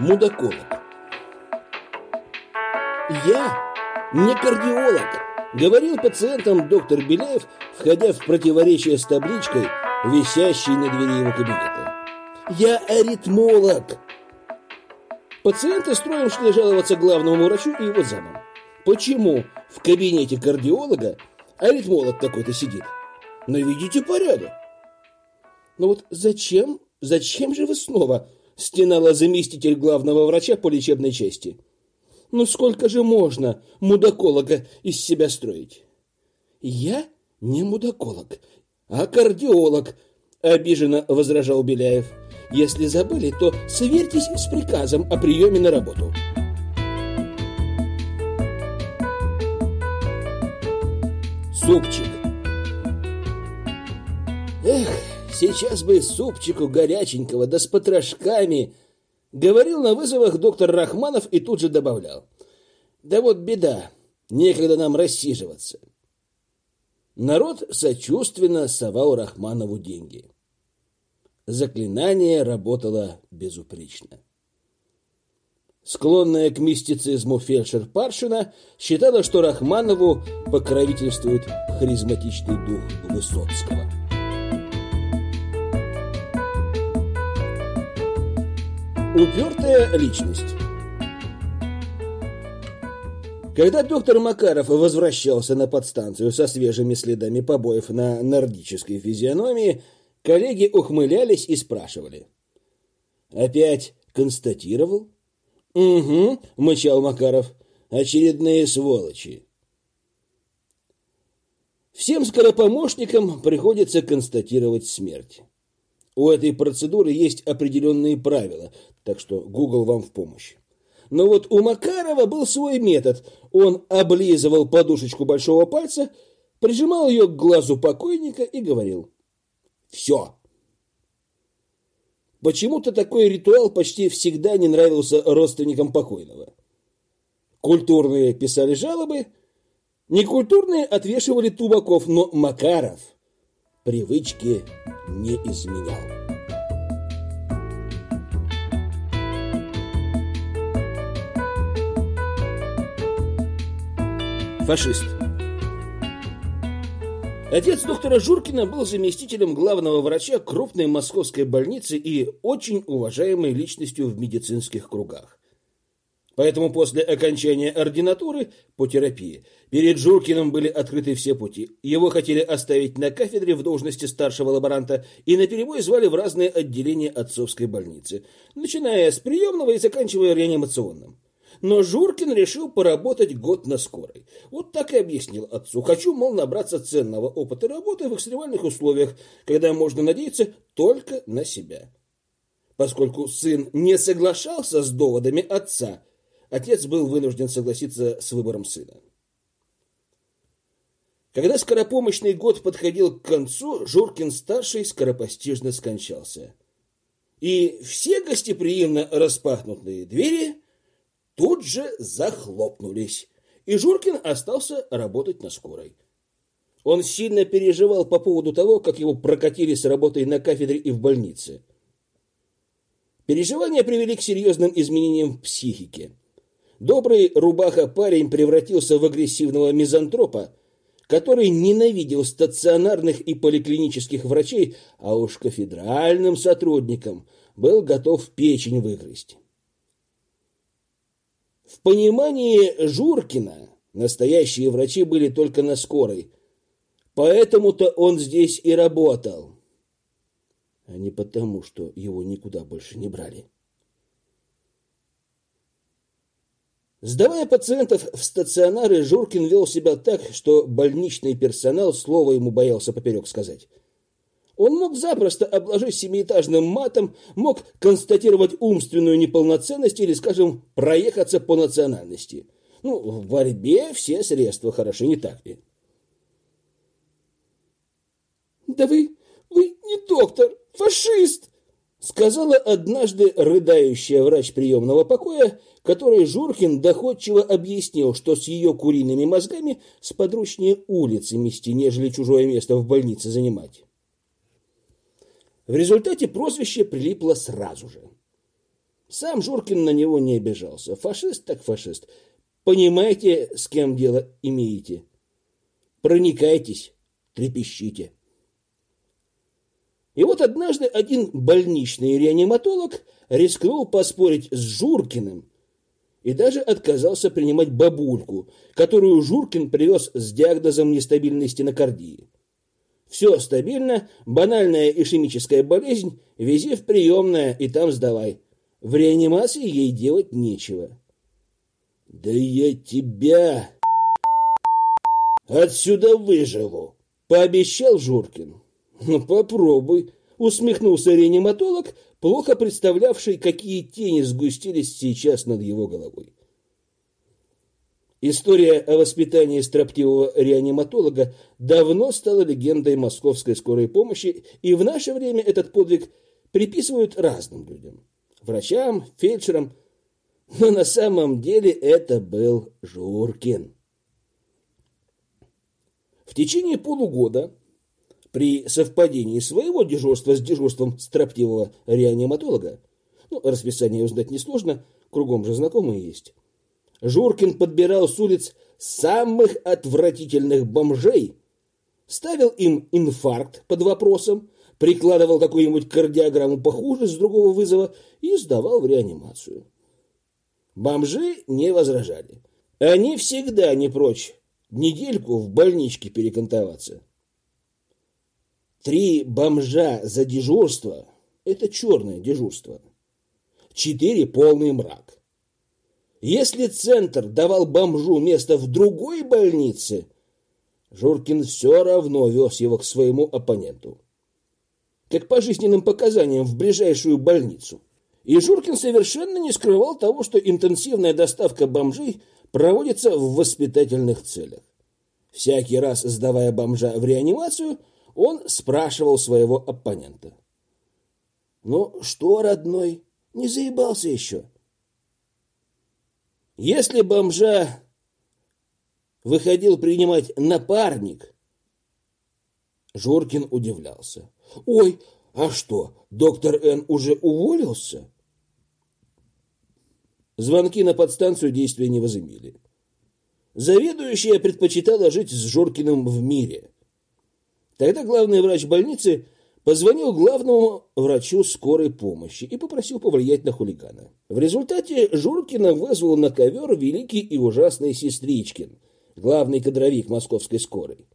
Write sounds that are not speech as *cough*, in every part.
мудаколог. Я не кардиолог, говорил пациентам доктор Беляев, входя в противоречие с табличкой, висящей на двери его кабинета. Я аритмолог. Пациенты строем шли жаловаться главному врачу и его замам. Почему в кабинете кардиолога аритмолог такой-то сидит? Наведите порядок. Но вот зачем, зачем же вы снова стенала заместитель главного врача по лечебной части? Ну сколько же можно мудаколога из себя строить? Я не мудаколог, а кардиолог, обиженно возражал Беляев. Если забыли, то сверьтесь с приказом о приеме на работу. Супчик. Эх, сейчас бы супчику горяченького, да с потрошками. Говорил на вызовах доктор Рахманов и тут же добавлял. Да вот беда, некогда нам рассиживаться. Народ сочувственно совал Рахманову деньги. Заклинание работало безупречно. Склонная к мистицизму фельдшер Паршина считала, что Рахманову покровительствует харизматичный дух Высоцкого. Упертая личность Когда доктор Макаров возвращался на подстанцию со свежими следами побоев на нордической физиономии, коллеги ухмылялись и спрашивали. «Опять констатировал?» «Угу», — мычал Макаров, — «очередные сволочи». Всем скоропомощникам приходится констатировать смерть. У этой процедуры есть определенные правила, так что Google вам в помощь. Но вот у Макарова был свой метод. Он облизывал подушечку большого пальца, прижимал ее к глазу покойника и говорил «Все». Почему-то такой ритуал почти всегда не нравился родственникам покойного. Культурные писали жалобы, некультурные отвешивали тубаков, но Макаров привычки не изменял. Фашист. Отец доктора Журкина был заместителем главного врача крупной московской больницы и очень уважаемой личностью в медицинских кругах. Поэтому после окончания ординатуры по терапии перед Журкиным были открыты все пути. Его хотели оставить на кафедре в должности старшего лаборанта и на перебой звали в разные отделения отцовской больницы, начиная с приемного и заканчивая реанимационным. Но Журкин решил поработать год на скорой. Вот так и объяснил отцу. Хочу, мол, набраться ценного опыта работы в экстремальных условиях, когда можно надеяться только на себя. Поскольку сын не соглашался с доводами отца, отец был вынужден согласиться с выбором сына. Когда скоропомощный год подходил к концу, Журкин-старший скоропостижно скончался. И все гостеприимно распахнутые двери тут же захлопнулись, и Журкин остался работать на скорой. Он сильно переживал по поводу того, как его прокатили с работой на кафедре и в больнице. Переживания привели к серьезным изменениям в психике. Добрый рубаха-парень превратился в агрессивного мизантропа, который ненавидел стационарных и поликлинических врачей, а уж кафедральным сотрудникам был готов печень выгрызть. В понимании Журкина настоящие врачи были только на скорой, поэтому-то он здесь и работал, а не потому, что его никуда больше не брали. Сдавая пациентов в стационары, Журкин вел себя так, что больничный персонал слово ему боялся поперек сказать. Он мог запросто обложить семиэтажным матом, мог констатировать умственную неполноценность или, скажем, проехаться по национальности. Ну, в борьбе все средства хороши, не так ли? «Да вы, вы не доктор, фашист!» сказала однажды рыдающая врач приемного покоя, которой Журкин доходчиво объяснил, что с ее куриными мозгами сподручнее улицы мести, нежели чужое место в больнице занимать. В результате прозвище прилипло сразу же. Сам Журкин на него не обижался. Фашист так фашист. Понимаете, с кем дело имеете. Проникайтесь, трепещите. И вот однажды один больничный реаниматолог рискнул поспорить с Журкиным и даже отказался принимать бабульку, которую Журкин привез с диагнозом нестабильной стенокардии. Все стабильно, банальная ишемическая болезнь, вези в приемное и там сдавай. В реанимации ей делать нечего. «Да я тебя отсюда выживу!» — пообещал Журкин. «Ну, попробуй», — усмехнулся реаниматолог, плохо представлявший, какие тени сгустились сейчас над его головой. История о воспитании строптивого реаниматолога давно стала легендой московской скорой помощи, и в наше время этот подвиг приписывают разным людям. Врачам, фельдшерам, но на самом деле это был Журкин. В течение полугода при совпадении своего дежурства с дежурством строптивого реаниматолога, ну, расписание узнать несложно, кругом же знакомые есть, Журкин подбирал с улиц самых отвратительных бомжей, ставил им инфаркт под вопросом, прикладывал какую-нибудь кардиограмму похуже с другого вызова и сдавал в реанимацию. Бомжи не возражали. Они всегда не прочь недельку в больничке перекантоваться. Три бомжа за дежурство – это черное дежурство. Четыре – полный мрак. Если центр давал бомжу место в другой больнице, Журкин все равно вез его к своему оппоненту. Как по жизненным показаниям в ближайшую больницу. И Журкин совершенно не скрывал того, что интенсивная доставка бомжей проводится в воспитательных целях. Всякий раз, сдавая бомжа в реанимацию, он спрашивал своего оппонента. «Ну что, родной, не заебался еще?» Если бомжа выходил принимать напарник, Жоркин удивлялся. «Ой, а что, доктор Н. уже уволился?» Звонки на подстанцию действия не возымели. Заведующая предпочитала жить с Жоркиным в мире. Тогда главный врач больницы позвонил главному врачу скорой помощи и попросил повлиять на хулигана. В результате Журкина вызвал на ковер великий и ужасный Сестричкин, главный кадровик московской скорой.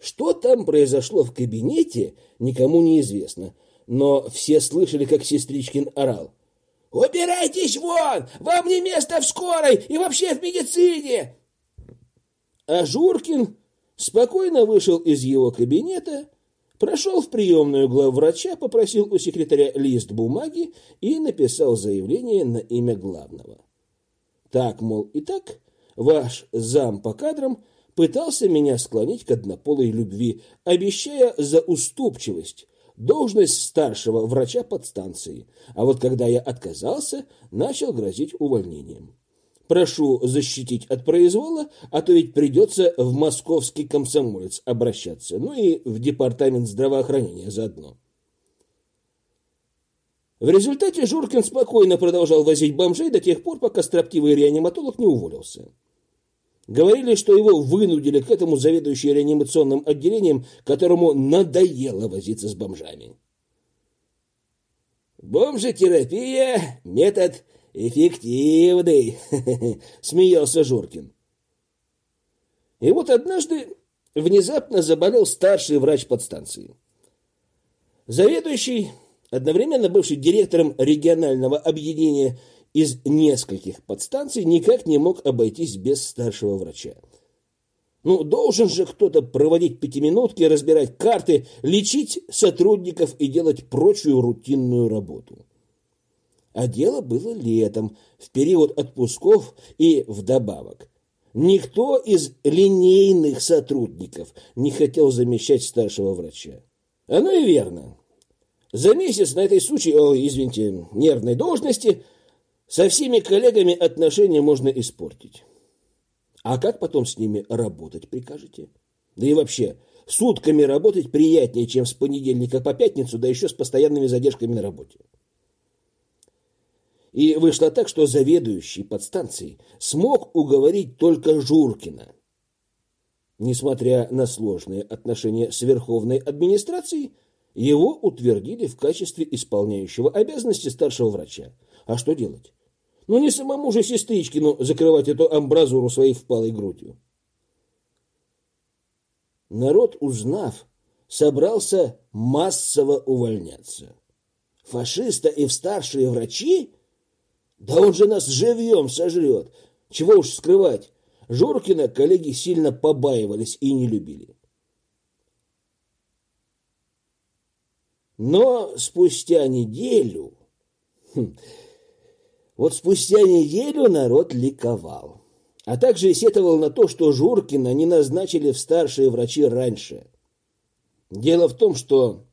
Что там произошло в кабинете, никому не известно, но все слышали, как Сестричкин орал. «Убирайтесь вон! Вам не место в скорой и вообще в медицине!» А Журкин спокойно вышел из его кабинета, Прошел в приемную главврача, попросил у секретаря лист бумаги и написал заявление на имя главного. Так, мол, и так, ваш зам по кадрам пытался меня склонить к однополой любви, обещая за уступчивость должность старшего врача подстанции, а вот когда я отказался, начал грозить увольнением. Прошу защитить от произвола, а то ведь придется в московский комсомолец обращаться, ну и в департамент здравоохранения заодно. В результате Журкин спокойно продолжал возить бомжей до тех пор, пока строптивый реаниматолог не уволился. Говорили, что его вынудили к этому заведующий реанимационным отделением, которому надоело возиться с бомжами. Бомжетерапия – метод «Эффективный!» *laughs* — смеялся Жоркин. И вот однажды внезапно заболел старший врач подстанции. Заведующий, одновременно бывший директором регионального объединения из нескольких подстанций, никак не мог обойтись без старшего врача. Ну, должен же кто-то проводить пятиминутки, разбирать карты, лечить сотрудников и делать прочую рутинную работу. А дело было летом, в период отпусков и вдобавок. Никто из линейных сотрудников не хотел замещать старшего врача. Оно и верно. За месяц на этой сучей, о, извините, нервной должности со всеми коллегами отношения можно испортить. А как потом с ними работать прикажете? Да и вообще, сутками работать приятнее, чем с понедельника по пятницу, да еще с постоянными задержками на работе. И вышло так, что заведующий подстанцией смог уговорить только Журкина. Несмотря на сложные отношения с Верховной администрацией, его утвердили в качестве исполняющего обязанности старшего врача. А что делать? Ну не самому же сестричкину закрывать эту амбразуру своей впалой грудью. Народ, узнав, собрался массово увольняться. Фашиста и в старшие врачи? Да он же нас живьем сожрет. Чего уж скрывать. Журкина коллеги сильно побаивались и не любили. Но спустя неделю... Хм, вот спустя неделю народ ликовал. А также сетовал на то, что Журкина не назначили в старшие врачи раньше. Дело в том, что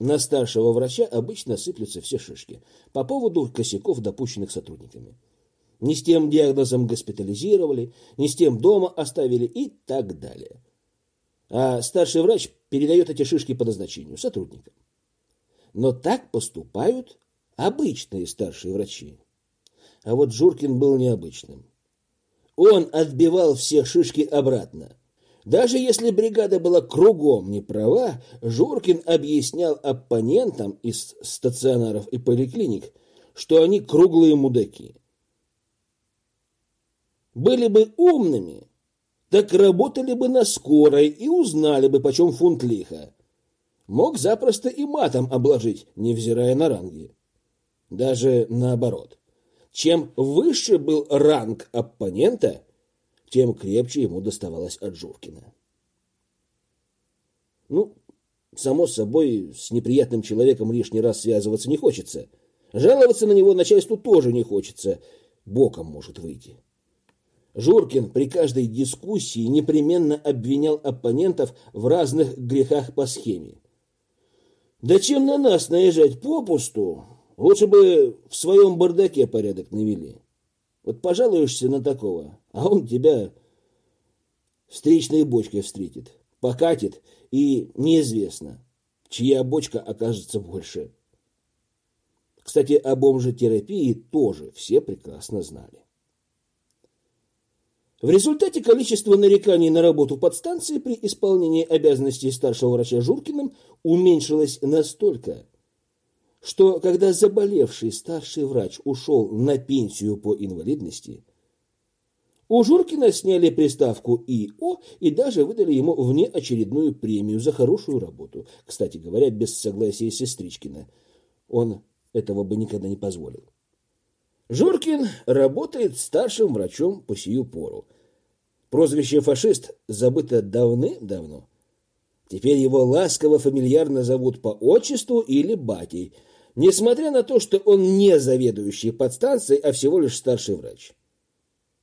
на старшего врача обычно сыплются все шишки по поводу косяков, допущенных сотрудниками. Не с тем диагнозом госпитализировали, не с тем дома оставили и так далее. А старший врач передает эти шишки по назначению сотрудникам. Но так поступают обычные старшие врачи. А вот Журкин был необычным. Он отбивал все шишки обратно. Даже если бригада была кругом не права, Журкин объяснял оппонентам из стационаров и поликлиник, что они круглые мудаки. Были бы умными, так работали бы на скорой и узнали бы, почем фунт лиха. Мог запросто и матом обложить, невзирая на ранги. Даже наоборот. Чем выше был ранг оппонента, тем крепче ему доставалось от Журкина. Ну, само собой, с неприятным человеком лишний раз связываться не хочется. Жаловаться на него начальству тоже не хочется. Боком может выйти. Журкин при каждой дискуссии непременно обвинял оппонентов в разных грехах по схеме. Да чем на нас наезжать попусту, лучше бы в своем бардаке порядок навели. Вот пожалуешься на такого, а он тебя встречной бочкой встретит, покатит, и неизвестно, чья бочка окажется больше. Кстати, о бомжетерапии тоже все прекрасно знали. В результате количество нареканий на работу подстанции при исполнении обязанностей старшего врача Журкиным уменьшилось настолько, что когда заболевший старший врач ушел на пенсию по инвалидности, у Журкина сняли приставку ИО и даже выдали ему внеочередную премию за хорошую работу. Кстати говоря, без согласия сестричкина. Он этого бы никогда не позволил. Журкин работает старшим врачом по сию пору. Прозвище «фашист» забыто давным-давно. Теперь его ласково фамильярно зовут по отчеству или батей, несмотря на то, что он не заведующий подстанцией, а всего лишь старший врач.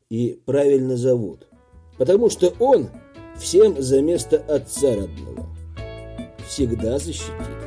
И правильно зовут, потому что он всем за место отца родного всегда защитит.